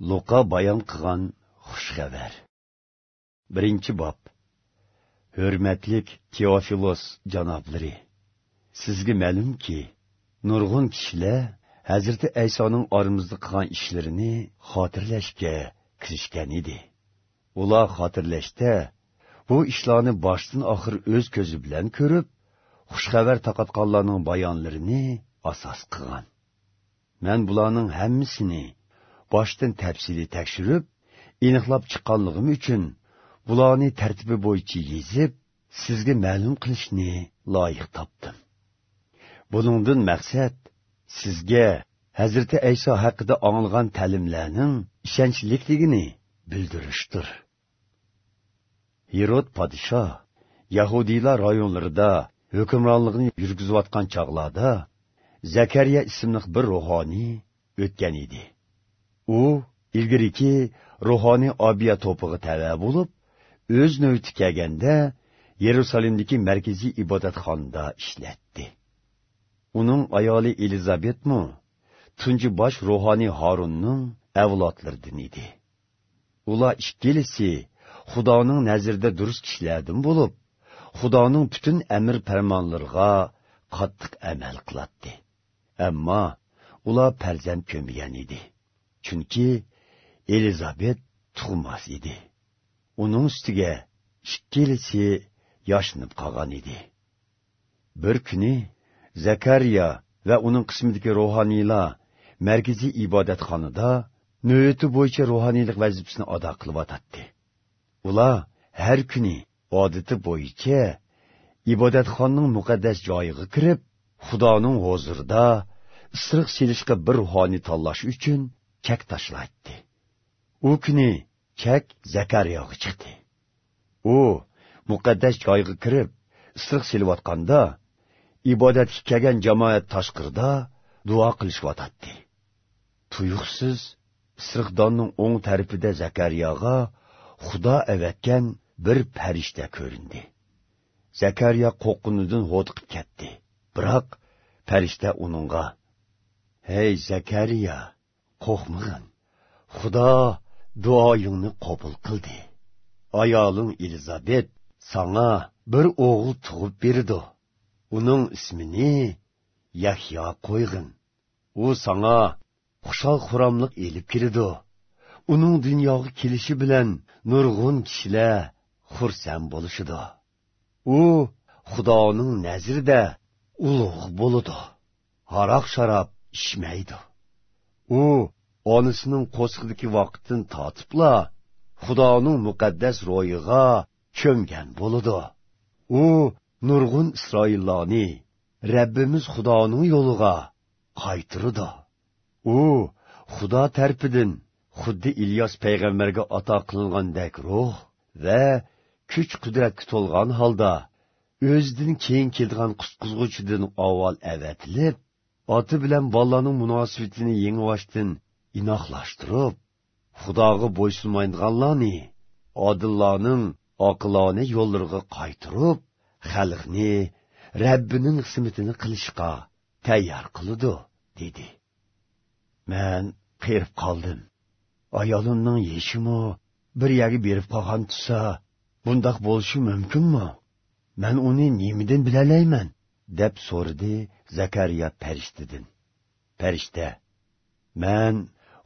luqa bayon qilgan xushxabar. Birinchi bob. Hurmatlik teofilos janoblari. Sizga ma'lumki nurg'un kishilar hazrati aysoning oramizda qilgan ishlarini xotirlashga kirishgan edi. Ular xotirlashda bu ishlarni boshdan oxir o'z ko'zi bilan ko'rib xushxabar taqatqanlarning bayonlarini asos qilgan. Man bularning hammasini boshdan tafsiliy tekshirib aniqlab chiqqanligim uchun bularni tartibi bo'yicha yezib sizga ma'lum qilishni loyiq topdim. Buningdan maqsad sizga hazrati ayso haqida anglagan ta'limlarning ishonchlikligini bildirishdir. Herod podshoh yahudiylar rayonlarida hukmronligini yurgizayotgan chog'larda zakariya ismli bir ruhoniy o'tgan edi. U ilgiriki ruhoniy obiya to'pig'i tava bo'lib o'z navbati kelganda yerusalimdagi markaziy ibodatxonada ishlatdi. Uning ayoli elizabetmi tunji bosh ruhoniy horunning avlodlaridan edi. Ular ikkilisi xudoning nazirida durust kishilardan bo'lib xudoning butun amr farmonlariga qattiq amal qiladi ammo ular farzand ko'mgan edi. Chunki elizabet tug'mas edi. Uning ustiga ikkilisi yoshinib qolgan edi. Bir kuni zakariya va uning qismidagi ruhoniylar markaziy ibodatxonada navbati bo'yicha ruhoniylik vazifasini ado qilyotadi ular har kuni odati bo'yicha ibodatxonning muqaddas joyiga kirib xudoning huzurida isiriq silishga bir ruhoniy tanlash uchun chak tashlaydi. U kuni chak zakariyoga chiqdi. U muqaddas joyga kirib isiriq silayotganda ibodatga kelgan jamoat tashqirida duo qilishyotadi tuyuqsiz isiriqdonning o'ng tarafida zakariyoga xudo avatgan bir farishta ko'rindi. Zakariya qo'rqinidan ho'tiqib ketdi. Biroq farishta uningga hey zakariya qo'rqmag'in. Xudo duoyingni qabul qildi. Ayoling elizabet sanga bir o'g'il tug'ib berdi. Uning ismini yahyo qo'yg'in. U sanga xushol xuromliq elib kirdi. Uning dunyoga kelishi bilan nurg'un kishilar xursand bo'lishidi u xudoning nazrida ulug' bo'ludi haroq sharob ichmaydi u onisining qo'sqidagi vaqtdan totibla xudoning muqaddas ro'yiga cho'mgan bo'ludi u nurg'un isroillarni rabbimiz xudoning yo'liga qaytirdi u xudo tarpidan xuddi ilyos payg'ambarga ato qilingandek ruh va kuch qudratga to'lgan holda o'zidan keyin keladigan qutqizg'uchidan avval avatilib oti bilan bolaning munosabatini yengvoshdin inoqlashtirib xudoga bo'ysunmaydiganlarni odillarning oqilona yo'llariga qaytirib xalqni rabbining xizmatini qilishga tayyor qiludi dedi. Man qerib qoldim. Ayolimning yeshimi bir yagi berib qolgan tusa bundoq bo'lishi mumkinmi? Man uni nemidan bilalayman? deb so'radi zakariya farishtadan. Farishta man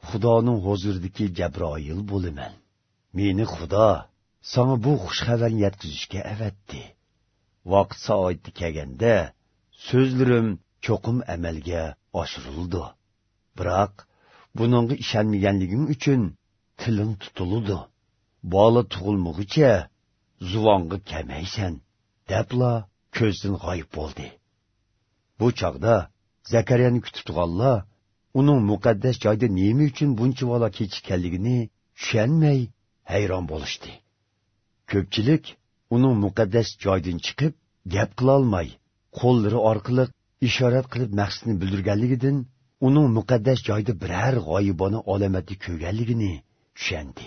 xudoning huzuridagi jabroil bo'laman. Meni xudo sana bu xushxabarni yetkazishga avatdi. Vaqt soati kelganda so'zlarim cho'qim amalga oshirildi. Biroq buningga ishonmaganliging uchun tiling tutiludi bola tug'ilmog'icha zuvonga kamaysan debla ko'zdan g'oyib bo'ldi. Bu chog'da zakariyani kutib turganlar uning muqaddas joyda nima uchun buncha bola kechikkanligini tushunmay hayron bo'lishdi. Ko'pchilik uning muqaddas joydan chiqib gap qilolmay qo'llari orqali ishorat qilib maqsadni bildirganligidan uning muqaddas joyda biror g'oyibona alomatni ko'rganligini tushundi.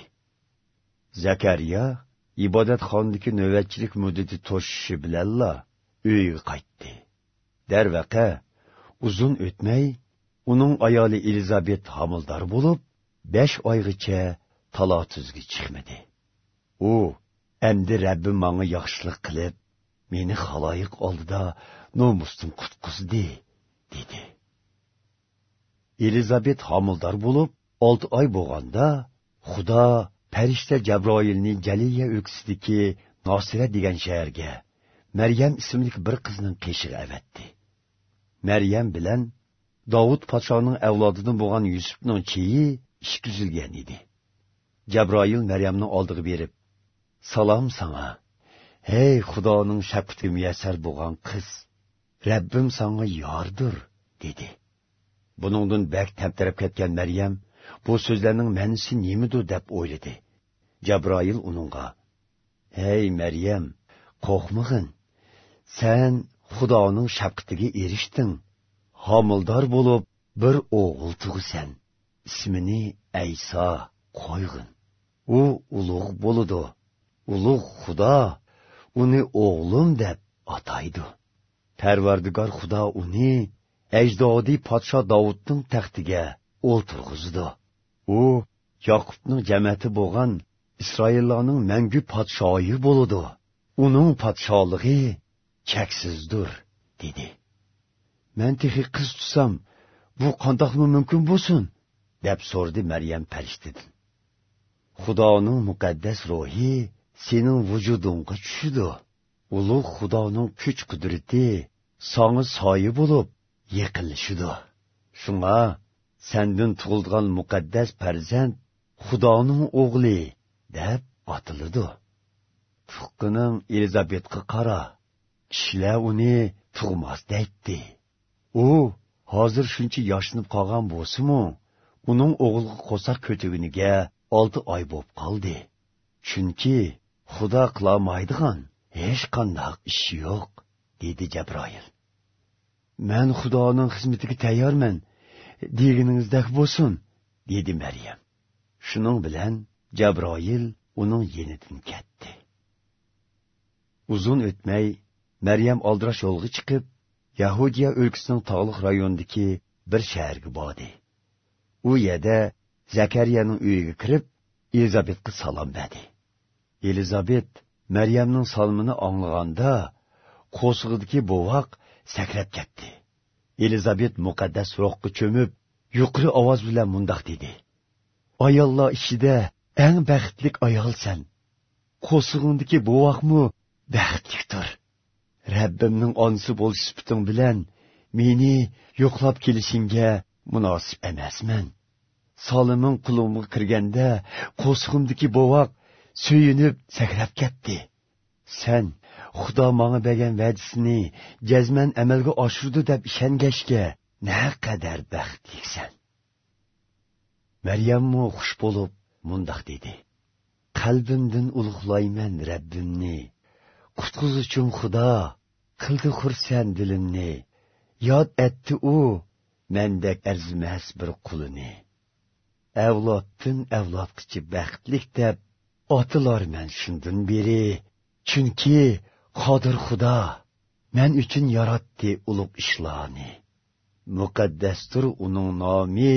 Zakariya ibodatxonniki navbatchilik muddati to'shishi bilanla uyga qaytdi. Darvaqa uzun o'tmay uning ayoli elizabet homildor bo'lib besh oygacha talotuzga chiqmadi u endi rabbim manga yaxshilik qilib meni xaloyiq oldida nomusdan qutqizdi dedi elizabet homildor bo'lib olti oy bo'lganda xudo farishta jabroilni jaliya o'ksidiki nosira degan shaharga maryam ismli bir qizning qeshig'i avatdi maryam bilan Davud podshoning avlodidan bo'lgan yusufning cheyi ishkizilgan edi jabroil maryamni oldiga berib salom sanga, hey xudoning shafqati muyassar bo'lgan qiz rabbim sanga yordir dedi. Buningdan bak tamtarab ketgan maryam bu so'zlarning ma'nosi nimidir deb o'yladi jabroil uningga hey maryam qo'rqmag'in sen xudoning shafqatiga erishding homildor bo'lib bir o'g'il tug'isan ismini ayso qo'yg'in. U ulug' bo'ludi ulug' xudo uni o'g'lim deb ataydi. Parvardigor xudo uni ajdodiy podsho dovudning taxtiga o'ltirg'izdi. U yoqubning jamiyati bo'lgan isroillarning mangu podshoyi bo'ludi uning podsholig'i cheksizdir dedi. Man texi qiz tutsam bu qandoqmi mumkin bo'lsin deb so'rdi maryam farishtadan xudoning muqaddas ruhi sening vujudingga tushidi ulug' xudoning kuch qudrati songi soyi bo'lib yiqilishidi shunga sandin tug'ilgan muqaddas farzand xudoning o'g'li deb otiladi tuqqaning elizabetga qara kishilar uni tug'masdekdi. U hozir shuncha yoshinib qolgan bo'lsimu uning o'g'ilga qo'saq ko'tiginiga olti oy bo'lib qoldi. Chunki xudo qilolmaydigan hech qandoq ish yo'q dedi jabroil. Man xudoning xizmatiga tayyorman deganingizdek bo'lsin dedi maryam. Shuning bilan jabroil uning yenidan ketdi. Uzun o'tmay maryam oldirash yo'lga chiqib yahudiya o'lkasining tog'liq rayonidagi bir shaharga bordi u yerda zakariyaning uyiga kirib elizabetga salom berdi elizabet maryamning salmini anglaganda qo'sig'idagi bo'voq sakrab ketdi. Elizabet muqaddas ruhga cho'mib yuqori ovoz bilan mundoq dedi. Ayollar ichida eng baxtlik ayolsan qo'sig'indagi bo'voqmi baxtlikdir rabbimning onsi bo'lish sifating bilan meni yo'qlab kelishingga munosib emasman. Soliming qulumga kirganda qo'sig'imdagi bo'voq suyunib sakrab ketdi. Sen xudo manga bergan va'dasini jazman amalga oshirdi deb ishongashga naqadar baxtlisan maryammu xush bo'lib mundoq dedi. Qalbimdan ulug'layman rabbimni. Qutqizuvchim xudo. Qildi xursand dilimni yod etdi u. Mendek arzimas bir qulini. Avloddan avlodgacha baxtlik deb otilarman shundan beri. Chunki qodir xudo men uchun yaratdi ulug' ishlarni muqaddasdir uning nomi.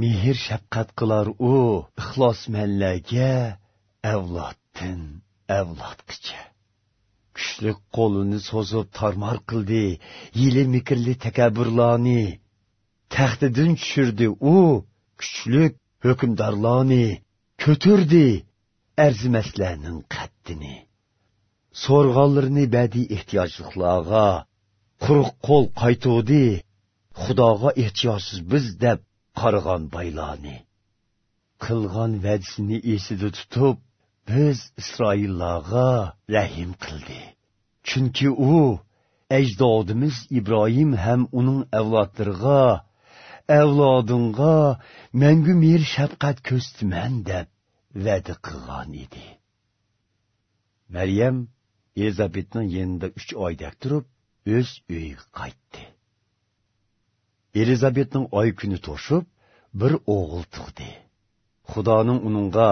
Mehr shafqat qilar u. Ixlosmanlarga avloddan avlodgacha. Kuchli qo'lini so'zib tarmar qildi. Yili mikrli takabburlarni taxtidan tushirdi. U kuchlik hukmdorlarni ko'tirdi arzimaslarning qaddini. So'rg'onlarni badiiy ehtiyojliqlarga quruq qo'l qaytuvdi. Xudoga ehtiyojsiz biz deb qarg'on baylarni. Qilgan va'dasini esida tutib biz isroillarga rahim qildi. Chunki u ajdodimiz ibrohim ham uning avlodlariga avlodingga mangu mehr shafqat ko'stiman deb va'da qilgan edi. Maryam elizabetning yenida uch oydak turib o'z uyiga qaytdi. Elizabetning oy kuni to'shib bir o'g'il tug'di. Xudoning uningga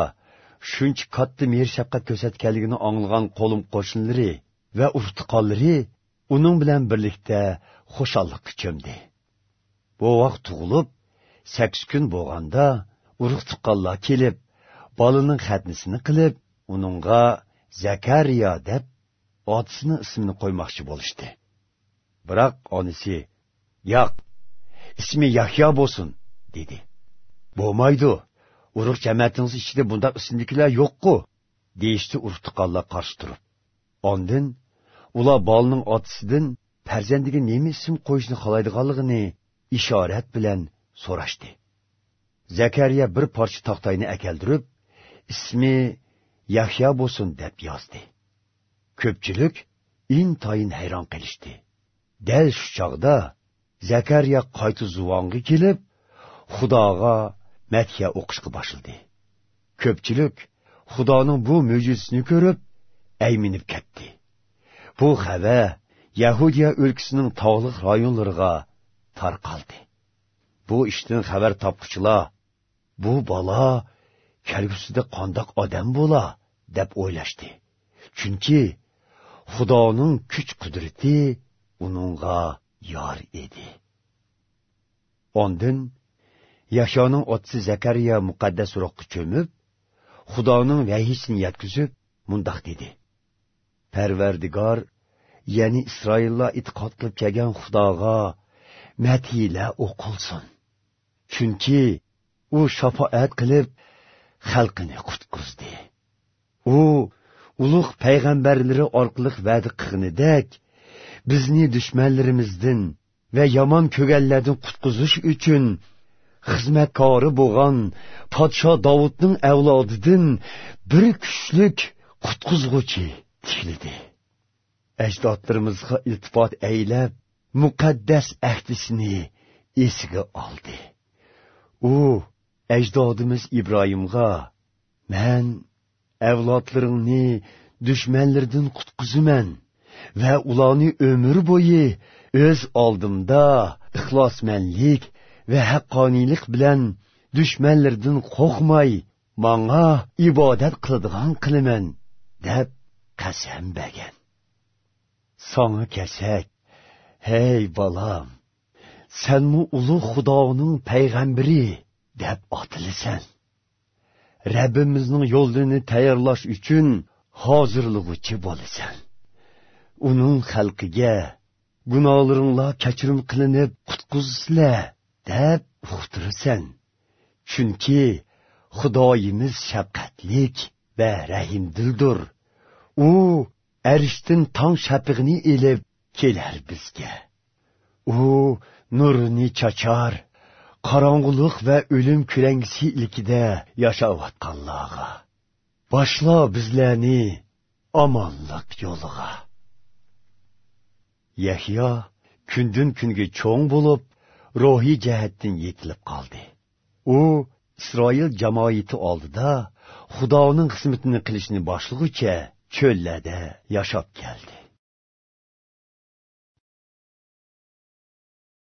shuncha katta mehr shafqat ko'rsatganligini anglagan qo'lim qo'shnilari va urtiqonlari uning bilan birlikda xushalliqqa cho'mdi. Bu vaqt tug'ilib sakkiz kun bo'lganda urug' kelib bolaning xatnisini qilib uningga zakariya deb otasini ismini qo'ymoqchi bo'lishdi. Biroq onisi yo'q ismi yahyo bo'lsin dedi. Bo'lmaydi urug' jamoatingiz ichida bundoq ismliklar yo'qku deyishdi urug' tuqqanlar qarshi turib. Ondin ular bolaning otasidan farzandiga nima ism qo'yishni xohlaydiganligini ishorat bilan so'rashdi. Zakariya bir parcha to'xtayni akaldirib ismi yahyo bo'lsin deb yozdi. Ko'pchilik intoyin hayron qilishdi. Dal shu chog'da zakariya qayta zuvonga kelib xudoga madhiya o'qishga boshladi ko'pchilik xudoning bu mo'jizasini ko'rib ayminib ketdi. Bu xabar yahudiya o'lkasining tog'liq rayonlariga tarqaldi bu ishdan xabar topquchilar bu bola kelgusida qandoq odam bo'la deb o'ylashdi chunki xudoning kuch qudrati uningga yor edi ondin yashoning otasi zakariya muqaddas ruhga cho'mib xudoning vahiyisini yetkazib mundoq dedi. Parvardigor ya'ni isroillo e'tiqod qilib kelgan xudoga matila o'qilsin. Chunki u shafoat qilib xalqini qutqizdi. U ulug' payg'ambarlari orqali va'da qilganidek bizni dushmanlarimizdan va yomon ko'ganlardan qutqizish uchun xizmatkori bo'lgan podsho dovudning avlodidan bir kuchlik qutqizg'uchi tiklidi ajdodlarimizga iltifot aylab muqaddas ahdisini esiga oldi. U ajdodimiz ibrohimga man avlodlaringni dushmanlardan qutqizaman va ularni umr bo'yi o'z oldimda ixlosmanlik va haqqoniylik bilan dushmanlardan qo'rqmay manga ibodat qiladigan qilaman deb qasam bagan song'i kashak hey bolam sanmi ulug' xudoning payg'ambari deb otilasan rabbimizning yo'lini tayyorlash uchun hozirlig'uchi bo'lasan. Uning xalqiga gunohlaringlar kechirim qilinib qutqizsizlar deb uqtirasan. Chunki xudoyimiz shafqatlik va rahimdildir. U arishdan tong shapig'ini ilib kelar bizga. U nurini chachar qorong'ulik va o'lim kurangisi ilkida yashayotganlarga boshla bizlarni omonlik yo'liga. Yahyo kundan kunga cho'ng bo'lib ruhiy jihatdan yetilib qoldi. U isroil jamoati oldida xudoning xizmatini qilishni boshlag'ucha cho'llarda yashab keldi.